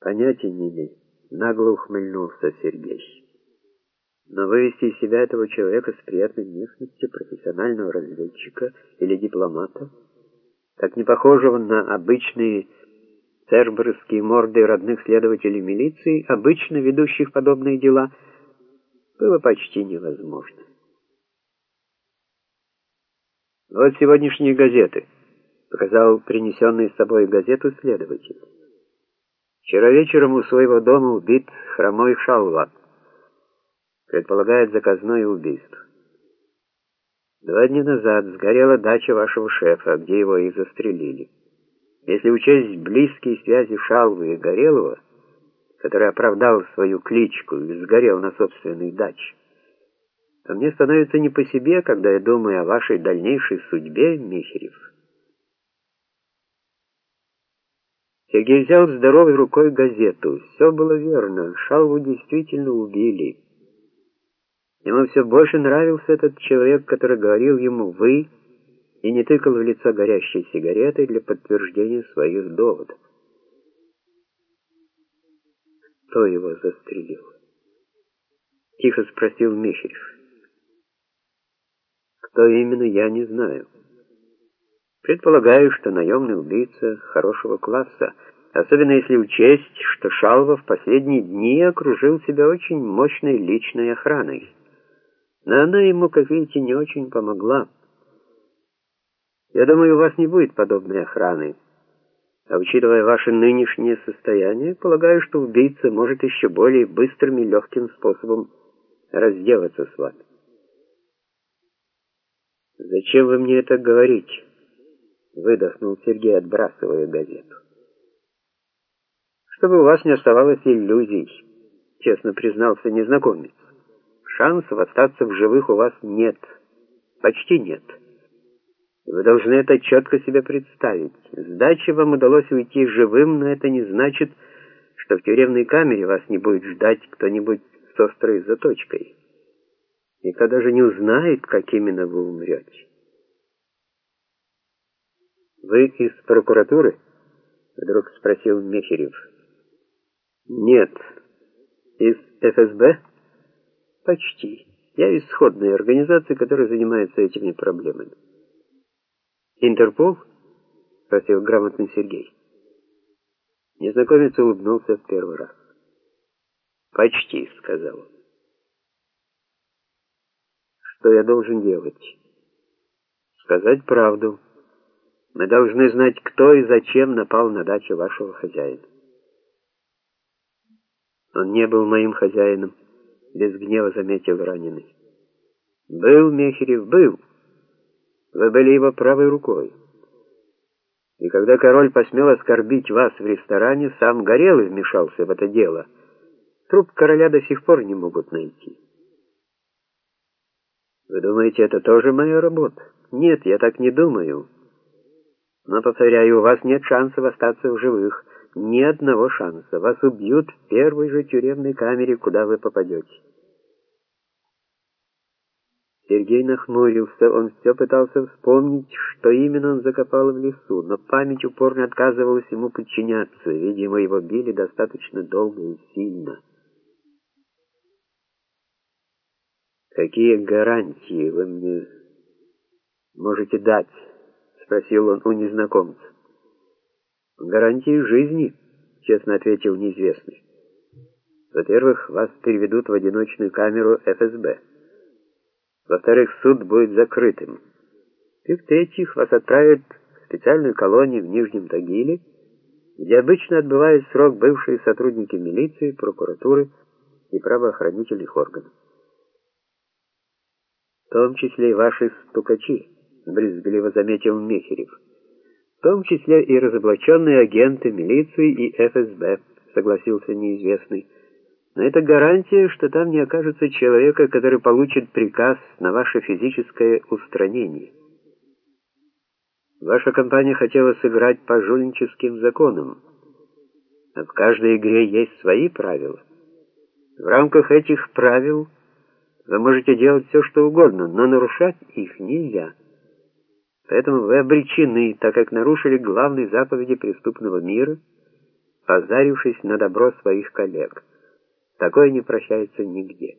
Понятия не имею, нагло ухмыльнулся Сергей. Но вывести из себя этого человека с приятной внешностью, профессионального разведчика или дипломата, так не похожего на обычные церберские морды родных следователей милиции, обычно ведущих подобные дела, было почти невозможно. Вот сегодняшние газеты, показал принесенный с собой газету следователь. Вчера вечером у своего дома убит хромой Шалват. Предполагает заказное убийство. Два дня назад сгорела дача вашего шефа, где его и застрелили. Если учесть близкие связи Шалвы и Горелого, который оправдал свою кличку и сгорел на собственной даче, то мне становится не по себе, когда я думаю о вашей дальнейшей судьбе, Михерев. Сергей взял здоровой рукой газету. Все было верно. Шалву действительно убили. Ему все больше нравился этот человек, который говорил ему «вы» и не тыкал в лицо горящей сигаретой для подтверждения своих доводов. Кто его застрелил? Тихо спросил Михелев. Кто именно, я не знаю. Предполагаю, что наемный убийца хорошего класса, особенно если учесть, что Шалва в последние дни окружил себя очень мощной личной охраной. Но она ему, как видите, не очень помогла. Я думаю, у вас не будет подобной охраны. А учитывая ваше нынешнее состояние, полагаю, что убийца может еще более быстрым и легким способом разделаться с вами. Зачем вы мне это говорите? Выдохнул Сергей, отбрасывая газету. Чтобы у вас не оставалось иллюзий, честно признался незнакомец. Шансов остаться в живых у вас нет, почти нет. Вы должны это четко себе представить. С дачи вам удалось уйти живым, но это не значит, что в тюремной камере вас не будет ждать кто-нибудь с острой заточкой. Никто даже не узнает, как именно вы умрете. «Вы из прокуратуры?» — вдруг спросил Мехерев. «Нет. Из ФСБ?» «Почти. Я из сходной организации, которая занимается этими проблемами». «Интерпол?» — спросил грамотный Сергей. Незнакомец улыбнулся в первый раз. «Почти», — сказал он. «Что я должен делать?» «Сказать правду». Мы должны знать, кто и зачем напал на дачу вашего хозяина. Он не был моим хозяином, без гнева заметил раненый. Был, Мехерев, был. Вы были его правой рукой. И когда король посмел оскорбить вас в ресторане, сам Горелый вмешался в это дело. Труп короля до сих пор не могут найти. Вы думаете, это тоже моя работа? Нет, я так не думаю. Но, повторяю, у вас нет шансов остаться в живых. Ни одного шанса. Вас убьют в первой же тюремной камере, куда вы попадете. Сергей нахмурился, он все пытался вспомнить, что именно он закопал в лесу, но память упорно отказывалась ему подчиняться, видимо, его били достаточно долго и сильно. «Какие гарантии вы мне можете дать?» Спросил он у незнакомца. «Гарантии жизни», — честно ответил неизвестный. «Во-первых, вас переведут в одиночную камеру ФСБ. Во-вторых, суд будет закрытым. И в-третьих, вас отправят в специальную колонию в Нижнем Тагиле, где обычно отбывают срок бывшие сотрудники милиции, прокуратуры и правоохранительных органов. В том числе и ваши стукачи брезгливо заметил Мехерев. В том числе и разоблаченные агенты милиции и ФСБ, согласился неизвестный. Но это гарантия, что там не окажется человека, который получит приказ на ваше физическое устранение. Ваша компания хотела сыграть по жульническим законам. А в каждой игре есть свои правила. В рамках этих правил вы можете делать все, что угодно, но нарушать их нельзя. Поэтому вы обречены, так как нарушили главные заповеди преступного мира, позарившись на добро своих коллег. Такое не прощается нигде.